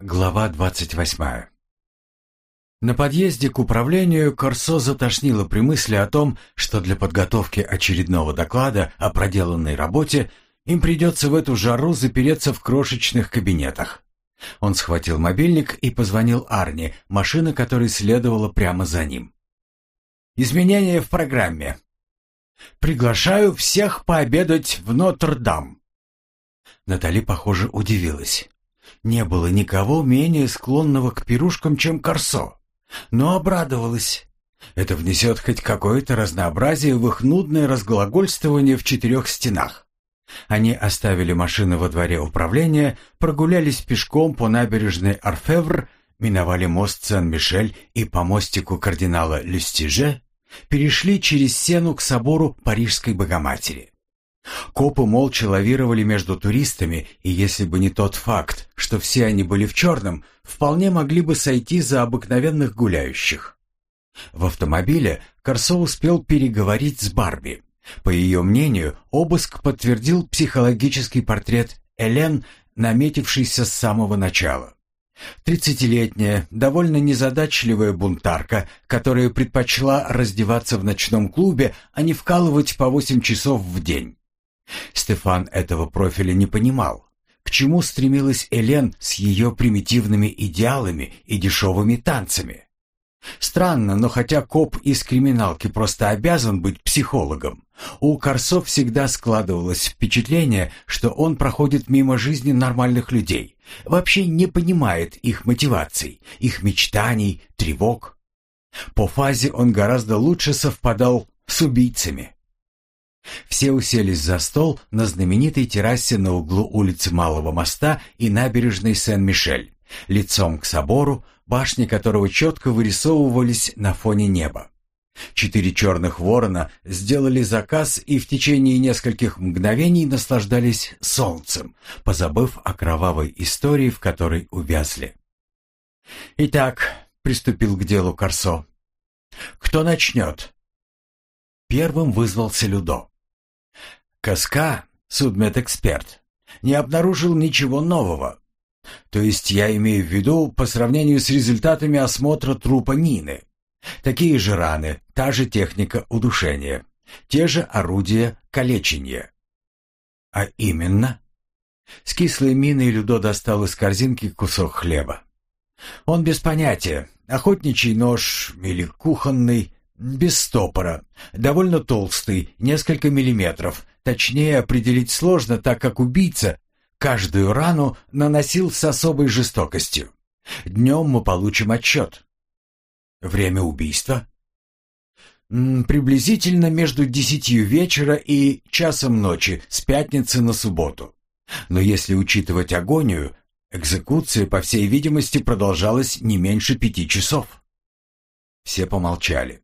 Глава двадцать восьмая. На подъезде к управлению Корсо затошнило при мысли о том, что для подготовки очередного доклада о проделанной работе им придется в эту жару запереться в крошечных кабинетах. Он схватил мобильник и позвонил Арне, машина которой следовала прямо за ним. «Изменения в программе. Приглашаю всех пообедать в Нотр-Дам». Натали, похоже, удивилась. Не было никого менее склонного к пирушкам, чем Корсо, но обрадовалась. Это внесет хоть какое-то разнообразие в их нудное разглагольствование в четырех стенах. Они оставили машины во дворе управления, прогулялись пешком по набережной Арфевр, миновали мост Сен-Мишель и по мостику кардинала Люстиже, перешли через Сену к собору Парижской Богоматери. Копы молча лавировали между туристами, и если бы не тот факт, что все они были в черном, вполне могли бы сойти за обыкновенных гуляющих. В автомобиле Корсо успел переговорить с Барби. По ее мнению, обыск подтвердил психологический портрет Элен, наметившийся с самого начала. Тридцатилетняя, довольно незадачливая бунтарка, которая предпочла раздеваться в ночном клубе, а не вкалывать по восемь часов в день. Стефан этого профиля не понимал. К чему стремилась Элен с ее примитивными идеалами и дешевыми танцами? Странно, но хотя коп из криминалки просто обязан быть психологом, у Корсо всегда складывалось впечатление, что он проходит мимо жизни нормальных людей, вообще не понимает их мотиваций, их мечтаний, тревог. По фазе он гораздо лучше совпадал с убийцами. Все уселись за стол на знаменитой террасе на углу улицы Малого моста и набережной Сен-Мишель, лицом к собору, башни которого четко вырисовывались на фоне неба. Четыре черных ворона сделали заказ и в течение нескольких мгновений наслаждались солнцем, позабыв о кровавой истории, в которой увязли. «Итак», — приступил к делу Корсо, — «кто начнет?» Первым вызвался Людо. Каска, судмедэксперт, не обнаружил ничего нового. То есть я имею в виду по сравнению с результатами осмотра трупа мины. Такие же раны, та же техника удушения, те же орудия калечения. А именно? С кислой миной Людо достал из корзинки кусок хлеба. Он без понятия, охотничий нож или кухонный, без стопора, довольно толстый, несколько миллиметров. Точнее определить сложно, так как убийца каждую рану наносил с особой жестокостью. Днем мы получим отчет. Время убийства? Приблизительно между десятью вечера и часом ночи с пятницы на субботу. Но если учитывать агонию, экзекуция, по всей видимости, продолжалась не меньше пяти часов. Все помолчали.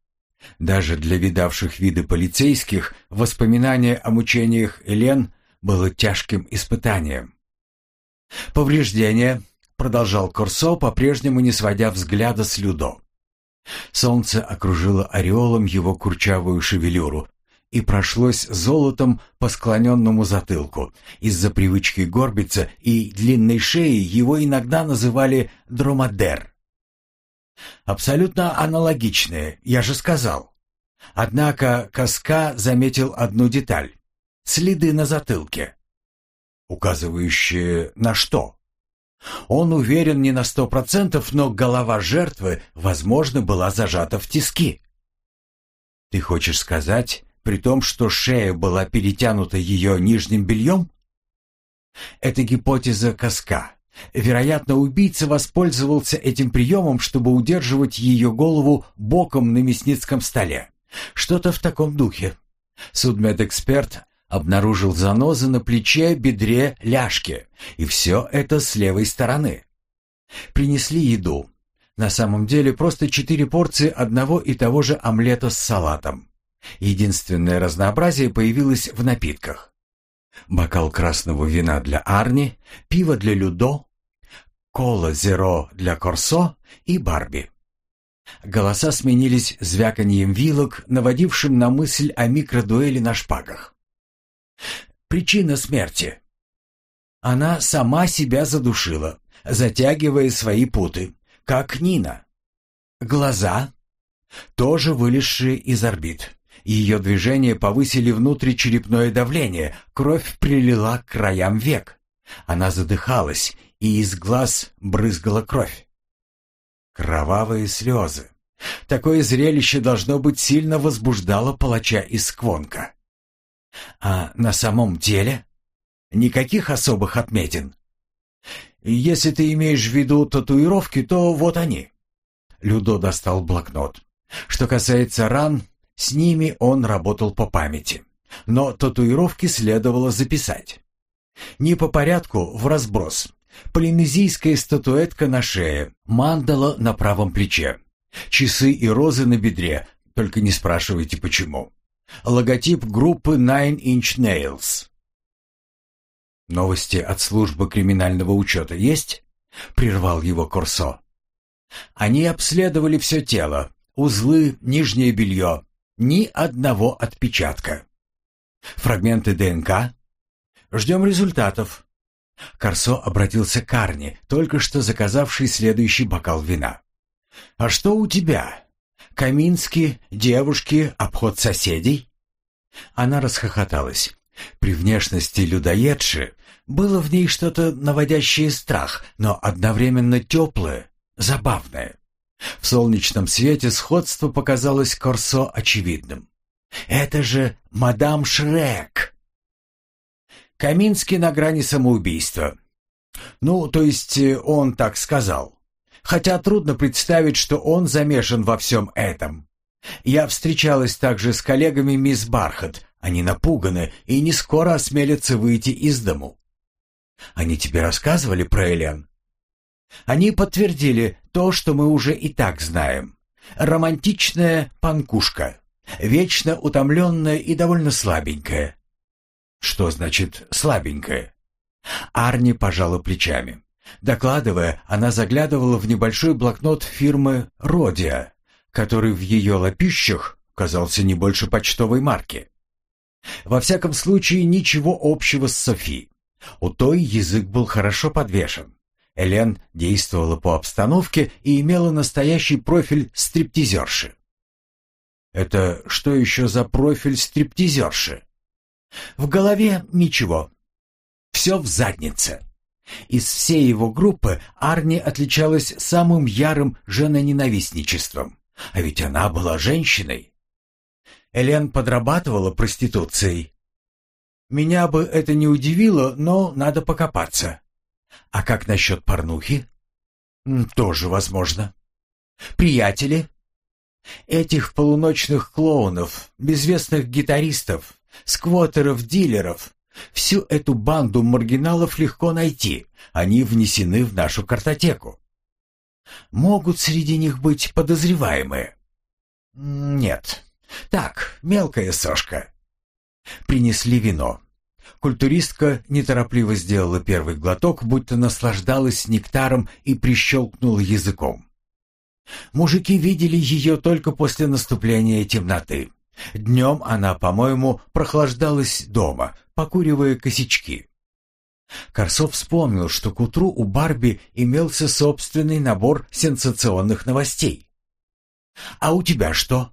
Даже для видавших виды полицейских воспоминание о мучениях Элен было тяжким испытанием. «Повреждения», — продолжал Корсо, по-прежнему не сводя взгляда с Людо. Солнце окружило ореолом его курчавую шевелюру и прошлось золотом по склоненному затылку. Из-за привычки горбиться и длинной шеи его иногда называли дромадер. Абсолютно аналогичные, я же сказал. Однако Каска заметил одну деталь. Следы на затылке. Указывающие на что? Он уверен не на сто процентов, но голова жертвы, возможно, была зажата в тиски. Ты хочешь сказать, при том, что шея была перетянута ее нижним бельем? Это гипотеза Каска. Вероятно, убийца воспользовался этим приемом, чтобы удерживать ее голову боком на мясницком столе. Что-то в таком духе. Судмедэксперт обнаружил занозы на плече, бедре, ляжке. И все это с левой стороны. Принесли еду. На самом деле просто четыре порции одного и того же омлета с салатом. Единственное разнообразие появилось в напитках. Бокал красного вина для Арни, пиво для Людо, кола зеро для Корсо и Барби. Голоса сменились звяканьем вилок, наводившим на мысль о микродуэли на шпагах. Причина смерти. Она сама себя задушила. затягивая свои путы, как Нина. Глаза тоже вылезшие из орбит. Ее движения повысили внутричерепное давление, кровь прилила к краям век. Она задыхалась, и из глаз брызгала кровь. Кровавые слезы. Такое зрелище, должно быть, сильно возбуждало палача из Сквонка. А на самом деле никаких особых отметин. Если ты имеешь в виду татуировки, то вот они. Людо достал блокнот. Что касается ран, с ними он работал по памяти. Но татуировки следовало записать. Не по порядку, в разброс. Полинезийская статуэтка на шее, мандала на правом плече, часы и розы на бедре, только не спрашивайте почему. Логотип группы Nine Inch Nails. «Новости от службы криминального учета есть?» — прервал его Корсо. «Они обследовали все тело, узлы, нижнее белье, ни одного отпечатка. Фрагменты ДНК? Ждем результатов». Корсо обратился к Арне, только что заказавший следующий бокал вина. «А что у тебя? Камински, девушки, обход соседей?» Она расхохоталась. При внешности людоедши было в ней что-то наводящее страх, но одновременно теплое, забавное. В солнечном свете сходство показалось Корсо очевидным. «Это же мадам Шрек!» Каминский на грани самоубийства. Ну, то есть э, он так сказал. Хотя трудно представить, что он замешан во всем этом. Я встречалась также с коллегами мисс Бархат. Они напуганы и не скоро осмелятся выйти из дому. Они тебе рассказывали про Элен? Они подтвердили то, что мы уже и так знаем. Романтичная панкушка, вечно утомленная и довольно слабенькая. Что значит «слабенькая»? Арни пожала плечами. Докладывая, она заглядывала в небольшой блокнот фирмы «Родиа», который в ее лапищах казался не больше почтовой марки. Во всяком случае, ничего общего с Софи. У той язык был хорошо подвешен. Элен действовала по обстановке и имела настоящий профиль стриптизерши. Это что еще за профиль стриптизерши? В голове ничего. Все в заднице. Из всей его группы Арни отличалась самым ярым женоненавистничеством. А ведь она была женщиной. Элен подрабатывала проституцией. Меня бы это не удивило, но надо покопаться. А как насчет порнухи? Тоже возможно. Приятели? Этих полуночных клоунов, безвестных гитаристов, сквотеров-дилеров, всю эту банду маргиналов легко найти. Они внесены в нашу картотеку. Могут среди них быть подозреваемые? Нет. Так, мелкая сошка. Принесли вино. Культуристка неторопливо сделала первый глоток, будто наслаждалась нектаром и прищелкнула языком. Мужики видели ее только после наступления темноты. Днем она, по-моему, прохлаждалась дома, покуривая косячки. Корсов вспомнил, что к утру у Барби имелся собственный набор сенсационных новостей. «А у тебя что?»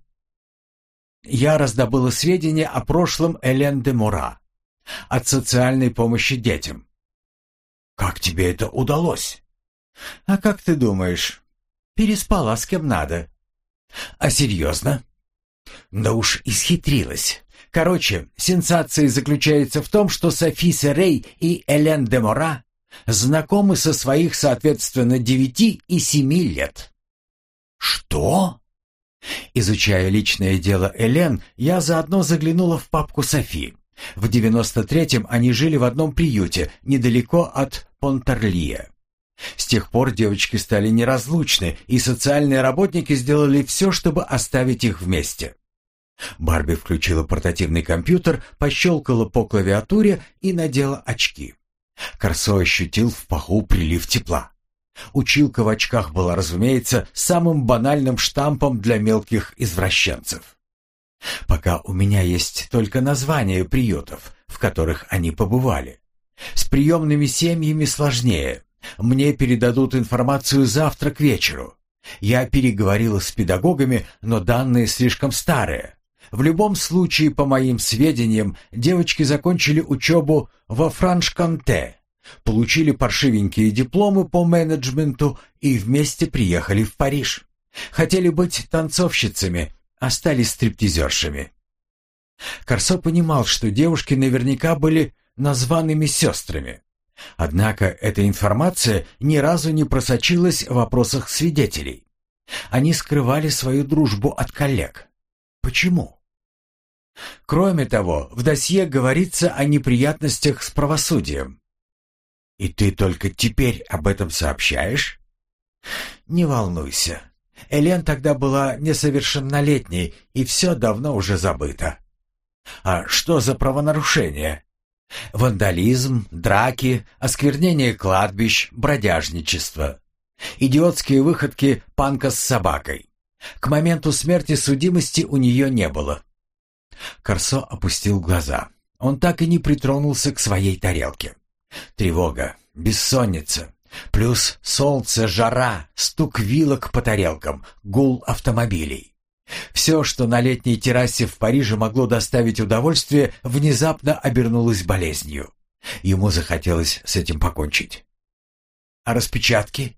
Я раздобыла сведения о прошлом Элен де Мура, от социальной помощи детям. Как тебе это удалось? А как ты думаешь? Переспала с кем надо. А серьезно? Да уж исхитрилась. Короче, сенсация заключается в том, что Софи Серей и Элен де Мора знакомы со своих, соответственно, девяти и семи лет. Что? Изучая личное дело Элен, я заодно заглянула в папку Софи. В 93-м они жили в одном приюте, недалеко от Понтарлия. С тех пор девочки стали неразлучны, и социальные работники сделали все, чтобы оставить их вместе. Барби включила портативный компьютер, пощелкала по клавиатуре и надела очки. Корсо ощутил в паху прилив тепла. Училка в очках была, разумеется, самым банальным штампом для мелких извращенцев. Пока у меня есть только названия приютов, в которых они побывали. С приемными семьями сложнее. Мне передадут информацию завтра к вечеру. Я переговорила с педагогами, но данные слишком старые. В любом случае, по моим сведениям, девочки закончили учебу во Франш-Конте, получили паршивенькие дипломы по менеджменту и вместе приехали в Париж. Хотели быть танцовщицами, стали стриптизершами. Корсо понимал, что девушки наверняка были названными сестрами. Однако эта информация ни разу не просочилась в вопросах свидетелей. Они скрывали свою дружбу от коллег. Почему? Кроме того, в досье говорится о неприятностях с правосудием. И ты только теперь об этом сообщаешь? Не волнуйся. Элен тогда была несовершеннолетней, и все давно уже забыто. А что за правонарушение? Вандализм, драки, осквернение кладбищ, бродяжничество. Идиотские выходки панка с собакой. К моменту смерти судимости у нее не было. Корсо опустил глаза. Он так и не притронулся к своей тарелке. Тревога, бессонница, плюс солнце, жара, стук вилок по тарелкам, гул автомобилей. Все, что на летней террасе в Париже могло доставить удовольствие, внезапно обернулось болезнью. Ему захотелось с этим покончить. А распечатки?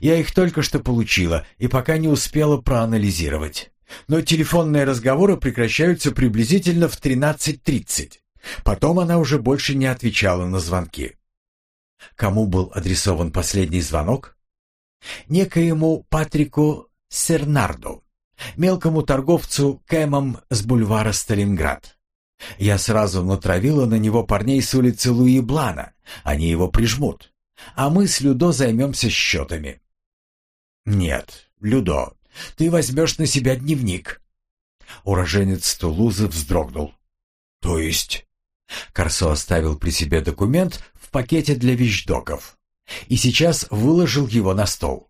Я их только что получила и пока не успела проанализировать. Но телефонные разговоры прекращаются приблизительно в 13.30. Потом она уже больше не отвечала на звонки. Кому был адресован последний звонок? Некоему Патрику Сернарду мелкому торговцу Кэмом с бульвара Сталинград. Я сразу натравила на него парней с улицы Луи Блана. Они его прижмут. А мы с Людо займемся счетами. Нет, Людо, ты возьмешь на себя дневник. Уроженец Тулузы вздрогнул. То есть? Корсо оставил при себе документ пакете для вещдоков и сейчас выложил его на стол.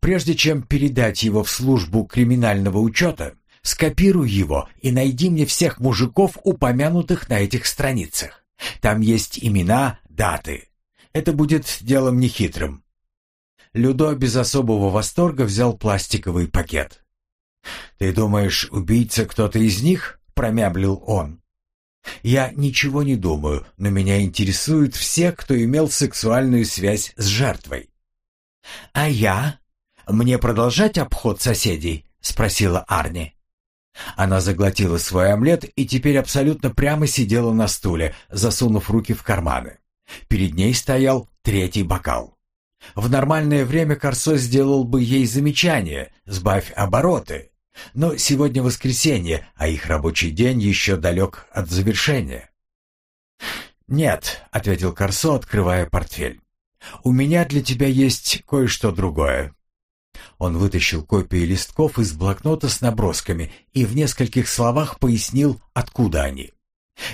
Прежде чем передать его в службу криминального учета, скопируй его и найди мне всех мужиков, упомянутых на этих страницах. Там есть имена, даты. Это будет делом нехитрым. Людо без особого восторга взял пластиковый пакет. «Ты думаешь, убийца кто-то из них?» — промямлил он. «Я ничего не думаю, но меня интересуют все, кто имел сексуальную связь с жертвой. «А я? Мне продолжать обход соседей?» — спросила Арни. Она заглотила свой омлет и теперь абсолютно прямо сидела на стуле, засунув руки в карманы. Перед ней стоял третий бокал. В нормальное время Корсо сделал бы ей замечание «сбавь обороты». Но сегодня воскресенье, а их рабочий день еще далек от завершения. «Нет», — ответил Корсо, открывая портфель. У меня для тебя есть кое-что другое». Он вытащил копии листков из блокнота с набросками и в нескольких словах пояснил, откуда они.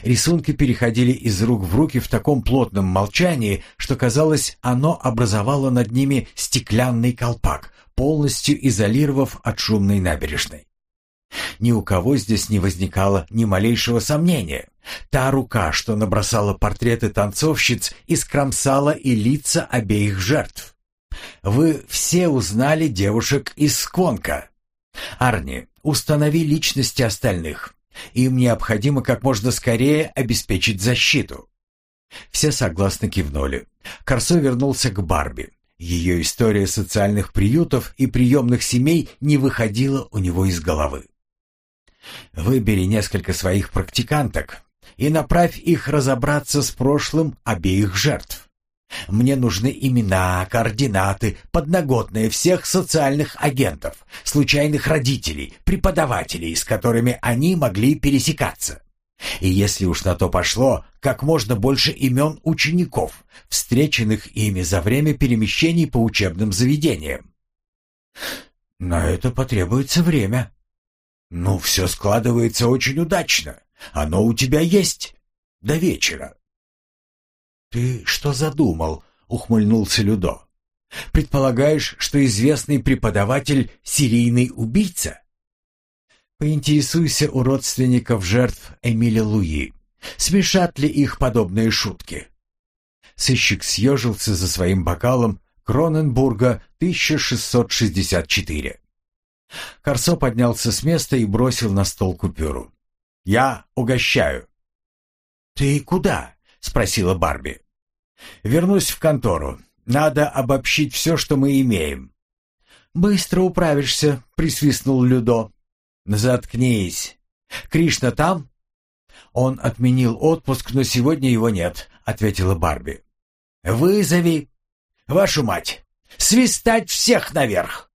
Рисунки переходили из рук в руки в таком плотном молчании, что казалось, оно образовало над ними стеклянный колпак, полностью изолировав от шумной набережной. Ни у кого здесь не возникало ни малейшего сомнения. Та рука, что набросала портреты танцовщиц, искромсала и лица обеих жертв. Вы все узнали девушек из Сконка. Арни, установи личности остальных. Им необходимо как можно скорее обеспечить защиту. Все согласно кивнули. Корсо вернулся к Барби. Ее история социальных приютов и приемных семей не выходила у него из головы. Выбери несколько своих практиканток и направь их разобраться с прошлым обеих жертв. Мне нужны имена, координаты, подноготные всех социальных агентов, случайных родителей, преподавателей, с которыми они могли пересекаться. И если уж на то пошло, как можно больше имен учеников, встреченных ими за время перемещений по учебным заведениям. На это потребуется время, «Ну, все складывается очень удачно. Оно у тебя есть. До вечера». «Ты что задумал?» — ухмыльнулся Людо. «Предполагаешь, что известный преподаватель — серийный убийца?» «Поинтересуйся у родственников жертв Эмиля Луи. Смешат ли их подобные шутки?» Сыщик съежился за своим бокалом Кроненбурга 1664. Корсо поднялся с места и бросил на стол купюру. «Я угощаю». «Ты куда?» — спросила Барби. «Вернусь в контору. Надо обобщить все, что мы имеем». «Быстро управишься», — присвистнул Людо. «Заткнись. Кришна там?» «Он отменил отпуск, но сегодня его нет», — ответила Барби. «Вызови. Вашу мать! Свистать всех наверх!»